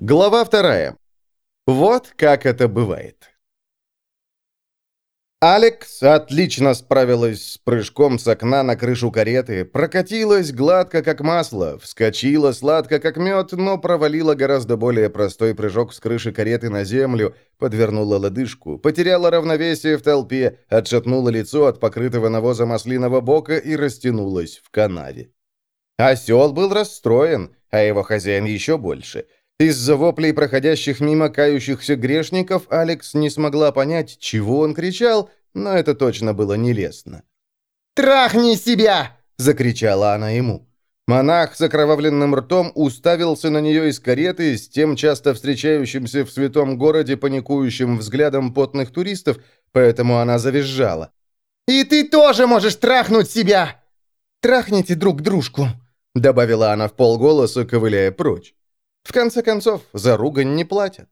Глава вторая. Вот как это бывает. Алекс отлично справилась с прыжком с окна на крышу кареты, прокатилась гладко, как масло, вскочила сладко, как мед, но провалила гораздо более простой прыжок с крыши кареты на землю, подвернула лодыжку, потеряла равновесие в толпе, отшатнула лицо от покрытого навозом ослиного бока и растянулась в канаве. Осел был расстроен, а его хозяин еще больше – из-за воплей проходящих мимо кающихся грешников Алекс не смогла понять, чего он кричал, но это точно было нелестно. «Трахни себя!» — закричала она ему. Монах с окровавленным ртом уставился на нее из кареты с тем часто встречающимся в святом городе паникующим взглядом потных туристов, поэтому она завизжала. «И ты тоже можешь трахнуть себя!» «Трахните друг дружку», — добавила она в полголоса, ковыляя прочь. В конце концов, за ругань не платят.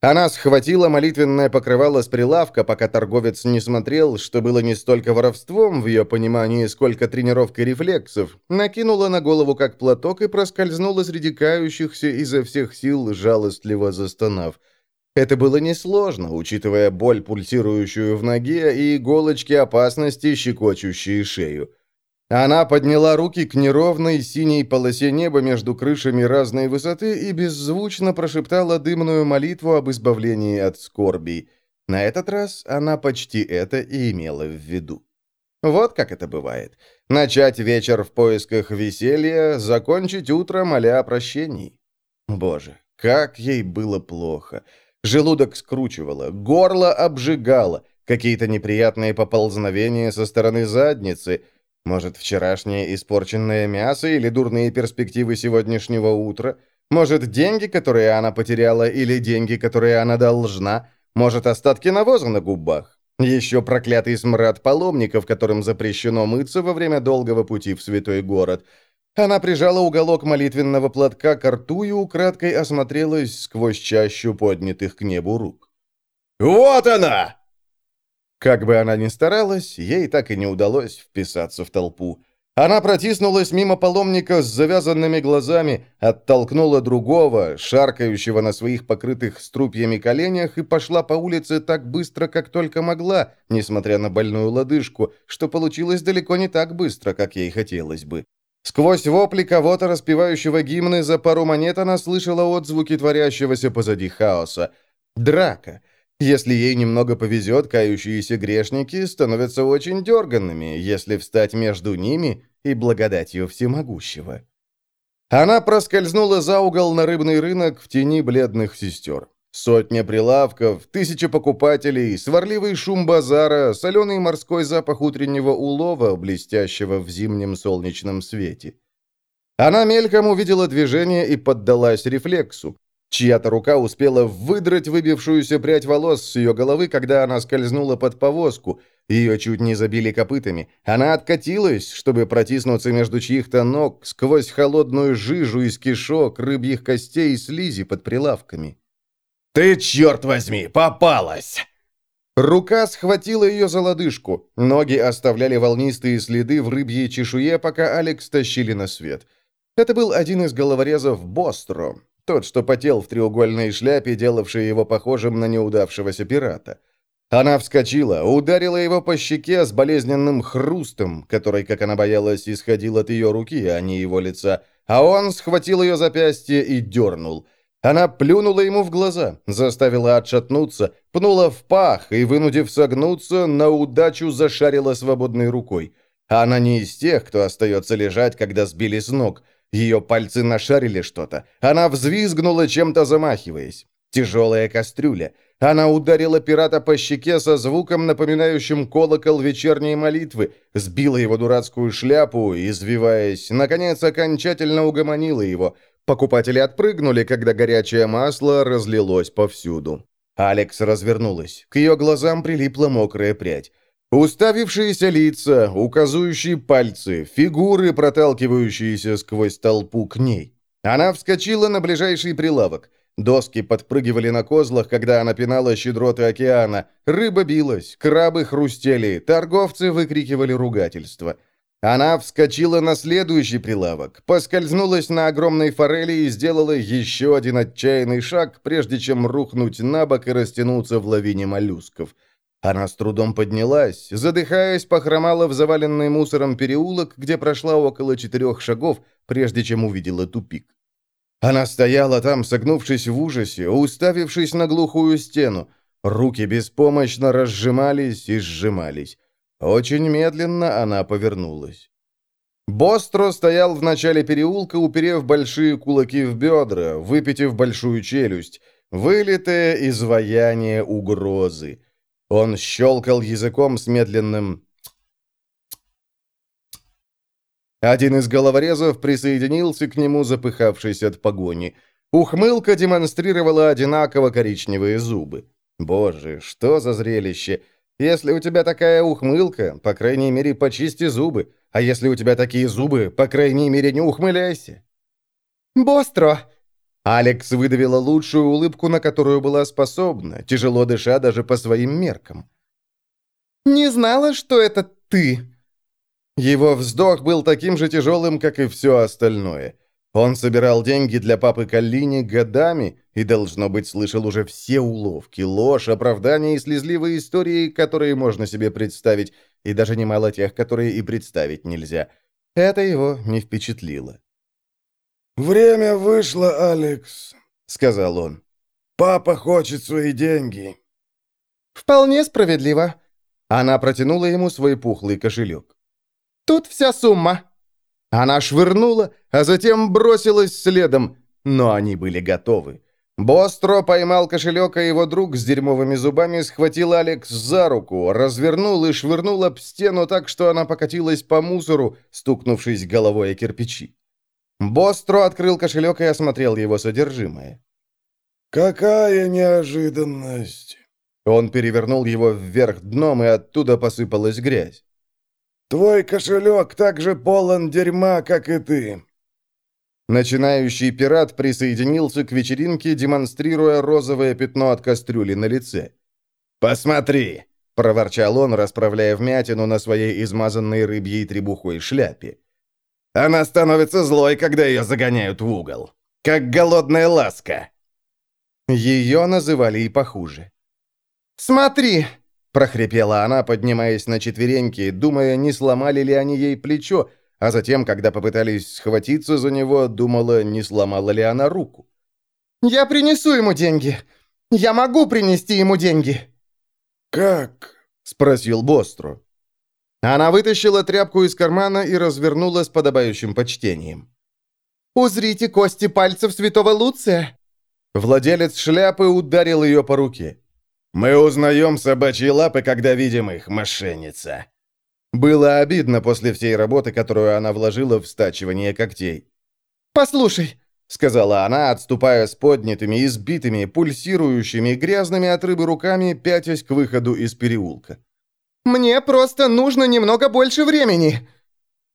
Она схватила молитвенное покрывало с прилавка, пока торговец не смотрел, что было не столько воровством в ее понимании, сколько тренировкой рефлексов, накинула на голову как платок и проскользнула среди кающихся изо всех сил, жалостливо застонав. Это было несложно, учитывая боль, пульсирующую в ноге, и иголочки опасности, щекочущие шею. Она подняла руки к неровной синей полосе неба между крышами разной высоты и беззвучно прошептала дымную молитву об избавлении от скорбей. На этот раз она почти это и имела в виду. Вот как это бывает. Начать вечер в поисках веселья, закончить утро, моля о прощении. Боже, как ей было плохо. Желудок скручивало, горло обжигало, какие-то неприятные поползновения со стороны задницы — может, вчерашнее испорченное мясо или дурные перспективы сегодняшнего утра? Может, деньги, которые она потеряла, или деньги, которые она должна? Может, остатки навоза на губах? Еще проклятый смрад паломников, которым запрещено мыться во время долгого пути в святой город. Она прижала уголок молитвенного платка к рту и украдкой осмотрелась сквозь чащу поднятых к небу рук. «Вот она!» Как бы она ни старалась, ей так и не удалось вписаться в толпу. Она протиснулась мимо паломника с завязанными глазами, оттолкнула другого, шаркающего на своих покрытых струпьями коленях, и пошла по улице так быстро, как только могла, несмотря на больную лодыжку, что получилось далеко не так быстро, как ей хотелось бы. Сквозь вопли кого-то, распевающего гимны, за пару монет она слышала отзвуки творящегося позади хаоса. Драка. Если ей немного повезет, кающиеся грешники становятся очень дерганными, если встать между ними и благодатью всемогущего. Она проскользнула за угол на рыбный рынок в тени бледных сестер. Сотня прилавков, тысяча покупателей, сварливый шум базара, соленый морской запах утреннего улова, блестящего в зимнем солнечном свете. Она мельком увидела движение и поддалась рефлексу. Чья-то рука успела выдрать выбившуюся прядь волос с ее головы, когда она скользнула под повозку. Ее чуть не забили копытами. Она откатилась, чтобы протиснуться между чьих-то ног сквозь холодную жижу из кишок, рыбьих костей и слизи под прилавками. «Ты, черт возьми, попалась!» Рука схватила ее за лодыжку. Ноги оставляли волнистые следы в рыбьей чешуе, пока Алекс тащили на свет. Это был один из головорезов Бостро, тот, что потел в треугольной шляпе, делавший его похожим на неудавшегося пирата. Она вскочила, ударила его по щеке с болезненным хрустом, который, как она боялась, исходил от ее руки, а не его лица, а он схватил ее запястье и дернул. Она плюнула ему в глаза, заставила отшатнуться, пнула в пах и, вынудив согнуться, на удачу зашарила свободной рукой. Она не из тех, кто остается лежать, когда сбили с ног – ее пальцы нашарили что-то. Она взвизгнула, чем-то замахиваясь. Тяжелая кастрюля. Она ударила пирата по щеке со звуком, напоминающим колокол вечерней молитвы, сбила его дурацкую шляпу, извиваясь, наконец окончательно угомонила его. Покупатели отпрыгнули, когда горячее масло разлилось повсюду. Алекс развернулась. К ее глазам прилипла мокрая прядь. Уставившиеся лица, указующие пальцы, фигуры, проталкивающиеся сквозь толпу к ней. Она вскочила на ближайший прилавок. Доски подпрыгивали на козлах, когда она пинала щедроты океана. Рыба билась, крабы хрустели, торговцы выкрикивали ругательства. Она вскочила на следующий прилавок, поскользнулась на огромной форели и сделала еще один отчаянный шаг, прежде чем рухнуть на бок и растянуться в лавине моллюсков. Она с трудом поднялась, задыхаясь, похромала в заваленный мусором переулок, где прошла около четырех шагов, прежде чем увидела тупик. Она стояла там, согнувшись в ужасе, уставившись на глухую стену. Руки беспомощно разжимались и сжимались. Очень медленно она повернулась. Бостро стоял в начале переулка, уперев большие кулаки в бедра, выпитив большую челюсть, вылитое изваяние угрозы. Он щелкал языком с медленным Один из головорезов присоединился к нему, запыхавшись от погони. Ухмылка демонстрировала одинаково коричневые зубы. Боже, что за зрелище! Если у тебя такая ухмылка, по крайней мере, почисти зубы. А если у тебя такие зубы, по крайней мере, не ухмыляйся. «Бостро!» Алекс выдавила лучшую улыбку, на которую была способна, тяжело дыша даже по своим меркам. «Не знала, что это ты!» Его вздох был таким же тяжелым, как и все остальное. Он собирал деньги для папы Каллини годами и, должно быть, слышал уже все уловки, ложь, оправдания и слезливые истории, которые можно себе представить, и даже немало тех, которые и представить нельзя. Это его не впечатлило. «Время вышло, Алекс», — сказал он. «Папа хочет свои деньги». «Вполне справедливо». Она протянула ему свой пухлый кошелек. «Тут вся сумма». Она швырнула, а затем бросилась следом, но они были готовы. Бостро поймал кошелек, а его друг с дерьмовыми зубами схватил Алекс за руку, развернул и швырнул об стену так, что она покатилась по мусору, стукнувшись головой о кирпичи. Бостро открыл кошелек и осмотрел его содержимое. «Какая неожиданность!» Он перевернул его вверх дном, и оттуда посыпалась грязь. Твой кошелек так же полон дерьма, как и ты». Начинающий пират присоединился к вечеринке, демонстрируя розовое пятно от кастрюли на лице. «Посмотри!» — проворчал он, расправляя вмятину на своей измазанной рыбьей требухой шляпе. «Она становится злой, когда ее загоняют в угол. Как голодная ласка!» Ее называли и похуже. «Смотри!» прохрипела она, поднимаясь на четвереньки, думая, не сломали ли они ей плечо, а затем, когда попытались схватиться за него, думала, не сломала ли она руку. «Я принесу ему деньги! Я могу принести ему деньги!» «Как?» — спросил Бостро. Она вытащила тряпку из кармана и развернула с подобающим почтением. «Узрите кости пальцев святого Луция!» Владелец шляпы ударил ее по руке. «Мы узнаем собачьи лапы, когда видим их, мошенница». Было обидно после всей работы, которую она вложила в стачивание когтей. «Послушай», — сказала она, отступая с поднятыми, избитыми, пульсирующими, грязными от рыбы руками, пятясь к выходу из переулка. «Мне просто нужно немного больше времени».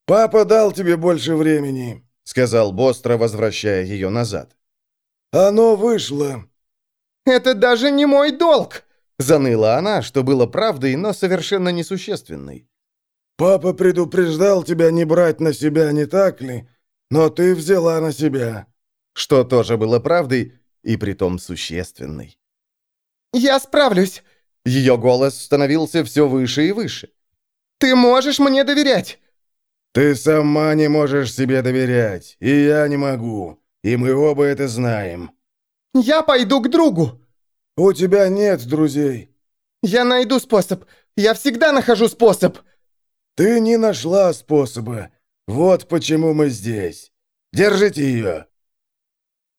«Папа дал тебе больше времени», — сказал Бостро, возвращая ее назад. «Оно вышло». «Это даже не мой долг!» Заныла она, что было правдой, но совершенно несущественной. «Папа предупреждал тебя не брать на себя, не так ли? Но ты взяла на себя». Что тоже было правдой, и притом существенной. «Я справлюсь!» Ее голос становился все выше и выше. «Ты можешь мне доверять!» «Ты сама не можешь себе доверять, и я не могу, и мы оба это знаем». «Я пойду к другу!» «У тебя нет друзей». «Я найду способ. Я всегда нахожу способ». «Ты не нашла способа. Вот почему мы здесь. Держите ее».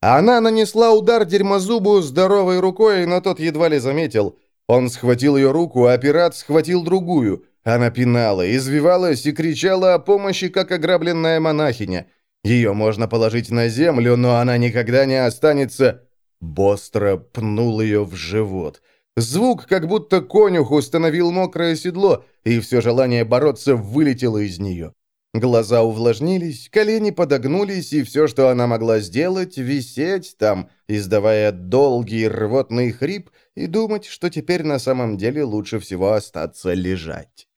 Она нанесла удар дерьмозубу здоровой рукой, но тот едва ли заметил. Он схватил ее руку, а пират схватил другую. Она пинала, извивалась и кричала о помощи, как ограбленная монахиня. Ее можно положить на землю, но она никогда не останется Бостро пнул ее в живот. Звук, как будто конюх установил мокрое седло, и все желание бороться вылетело из нее. Глаза увлажнились, колени подогнулись, и все, что она могла сделать, висеть там, издавая долгий рвотный хрип, и думать, что теперь на самом деле лучше всего остаться лежать.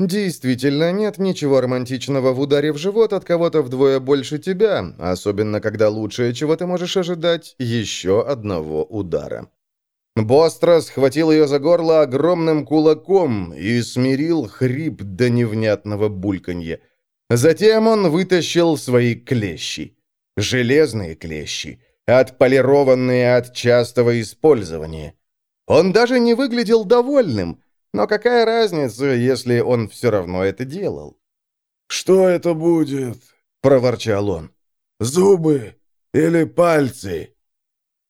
Действительно, нет ничего романтичного в ударе в живот от кого-то вдвое больше тебя, особенно когда лучшее, чего ты можешь ожидать, еще одного удара. Бостро схватил ее за горло огромным кулаком и смирил хрип до невнятного бульканья. Затем он вытащил свои клещи. Железные клещи, отполированные от частого использования. Он даже не выглядел довольным, но какая разница, если он все равно это делал? «Что это будет?» — проворчал он. «Зубы или пальцы?»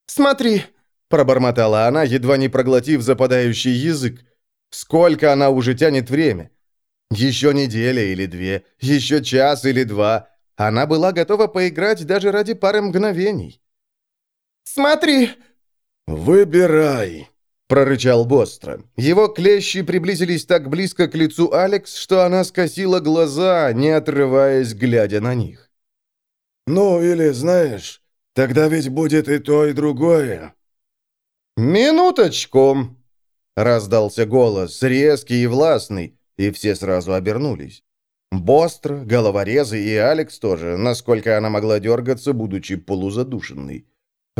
«Смотри!» — пробормотала она, едва не проглотив западающий язык. «Сколько она уже тянет время? Еще неделя или две, еще час или два. Она была готова поиграть даже ради пары мгновений». «Смотри!» «Выбирай!» прорычал Бостро. Его клещи приблизились так близко к лицу Алекс, что она скосила глаза, не отрываясь, глядя на них. «Ну, или, знаешь, тогда ведь будет и то, и другое». «Минуточку!» — раздался голос, резкий и властный, и все сразу обернулись. Бостро, головорезы и Алекс тоже, насколько она могла дергаться, будучи полузадушенной.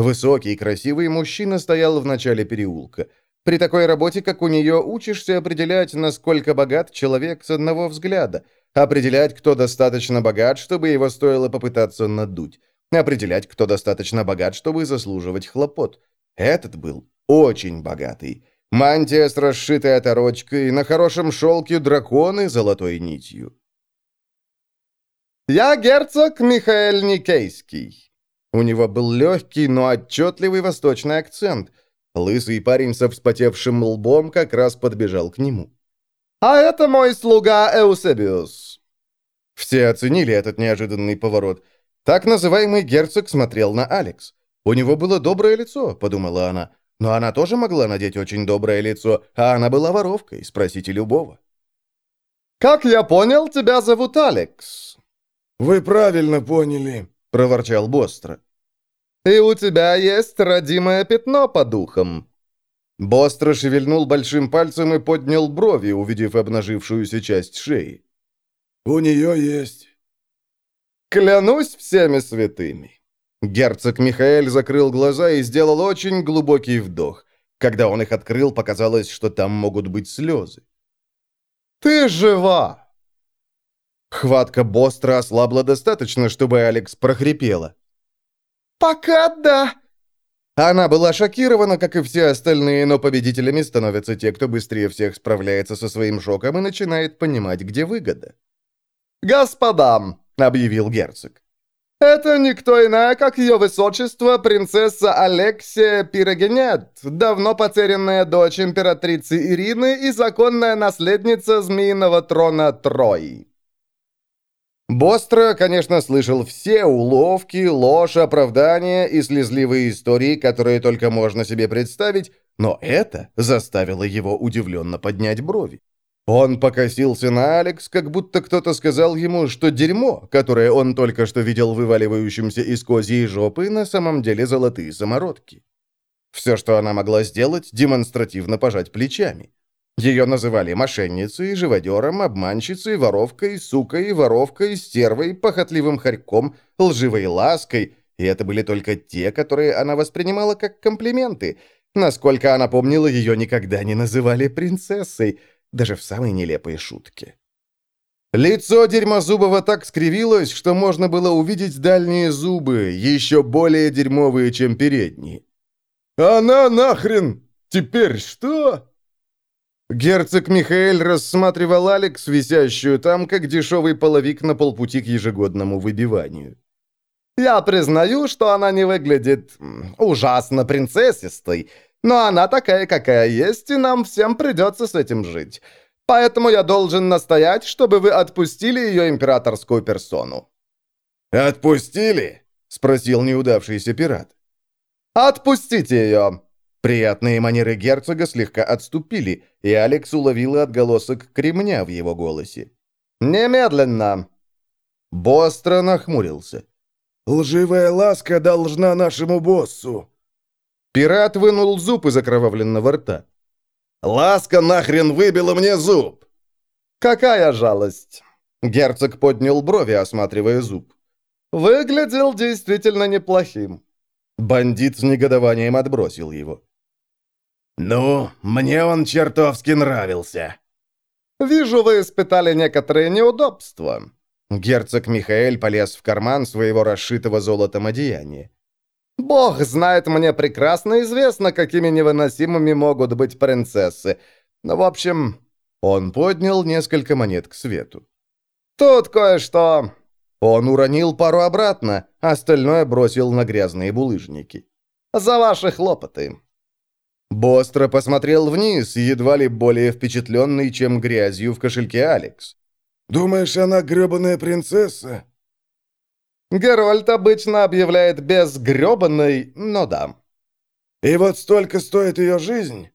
Высокий, красивый мужчина стоял в начале переулка. При такой работе, как у нее, учишься определять, насколько богат человек с одного взгляда, определять, кто достаточно богат, чтобы его стоило попытаться надуть, определять, кто достаточно богат, чтобы заслуживать хлопот. Этот был очень богатый. Мантия с расшитой оторочкой, на хорошем шелке драконы золотой нитью. «Я герцог Михаэль Никейский». У него был легкий, но отчетливый восточный акцент – Лысый парень со вспотевшим лбом как раз подбежал к нему. «А это мой слуга Эусебиус». Все оценили этот неожиданный поворот. Так называемый герцог смотрел на Алекс. «У него было доброе лицо», — подумала она. «Но она тоже могла надеть очень доброе лицо, а она была воровкой, спросите любого». «Как я понял, тебя зовут Алекс?» «Вы правильно поняли», — проворчал Бостро. И у тебя есть родимое пятно по духам». Бостро шевельнул большим пальцем и поднял брови, увидев обнажившуюся часть шеи. «У нее есть». «Клянусь всеми святыми». Герцог Михаэль закрыл глаза и сделал очень глубокий вдох. Когда он их открыл, показалось, что там могут быть слезы. «Ты жива!» Хватка Бостра ослабла достаточно, чтобы Алекс прохрипела. «Пока да». Она была шокирована, как и все остальные, но победителями становятся те, кто быстрее всех справляется со своим шоком и начинает понимать, где выгода. «Господам!» — объявил герцог. «Это никто иная, как ее высочество, принцесса Алексия Пирогенет, давно потерянная дочь императрицы Ирины и законная наследница змеиного трона Трои». Бостро, конечно, слышал все уловки, ложь, оправдания и слезливые истории, которые только можно себе представить, но это заставило его удивленно поднять брови. Он покосился на Алекс, как будто кто-то сказал ему, что дерьмо, которое он только что видел вываливающимся из козьей жопы, на самом деле золотые самородки. Все, что она могла сделать, демонстративно пожать плечами. Ее называли мошенницей, живодером, обманщицей, воровкой, сукой, воровкой, стервой, похотливым хорьком, лживой лаской, и это были только те, которые она воспринимала как комплименты. Насколько она помнила, ее никогда не называли принцессой, даже в самой нелепой шутке. Лицо Дерьмозубова так скривилось, что можно было увидеть дальние зубы, еще более дерьмовые, чем передние. «Она нахрен! Теперь что?» Герцог Михаэль рассматривал Алекс, висящую там, как дешевый половик на полпути к ежегодному выбиванию. «Я признаю, что она не выглядит ужасно принцессистой, но она такая, какая есть, и нам всем придется с этим жить. Поэтому я должен настоять, чтобы вы отпустили ее императорскую персону». «Отпустили?» — спросил неудавшийся пират. «Отпустите ее!» Приятные манеры герцога слегка отступили, и Алекс уловила отголосок кремня в его голосе. «Немедленно!» Бостро нахмурился. «Лживая ласка должна нашему боссу!» Пират вынул зуб из окровавленного рта. «Ласка нахрен выбила мне зуб!» «Какая жалость!» Герцог поднял брови, осматривая зуб. «Выглядел действительно неплохим». Бандит с негодованием отбросил его. «Ну, мне он чертовски нравился». «Вижу, вы испытали некоторые неудобства». Герцог Михаэль полез в карман своего расшитого золотом одеяния. «Бог знает, мне прекрасно известно, какими невыносимыми могут быть принцессы. Но, в общем, он поднял несколько монет к свету. «Тут кое-что...» Он уронил пару обратно, остальное бросил на грязные булыжники. «За ваши хлопоты!» Бостро посмотрел вниз, едва ли более впечатленный, чем грязью в кошельке Алекс. «Думаешь, она гребаная принцесса?» Герольд обычно объявляет безгребанной, но да. «И вот столько стоит ее жизнь?»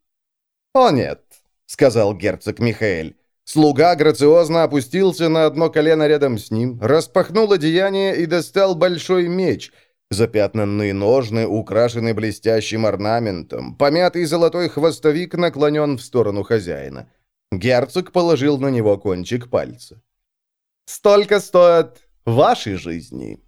«О нет, — сказал герцог Михаэль. Слуга грациозно опустился на одно колено рядом с ним, распахнул одеяние и достал большой меч. Запятнанные ножны украшены блестящим орнаментом, помятый золотой хвостовик наклонен в сторону хозяина. Герцог положил на него кончик пальца. «Столько стоят вашей жизни!»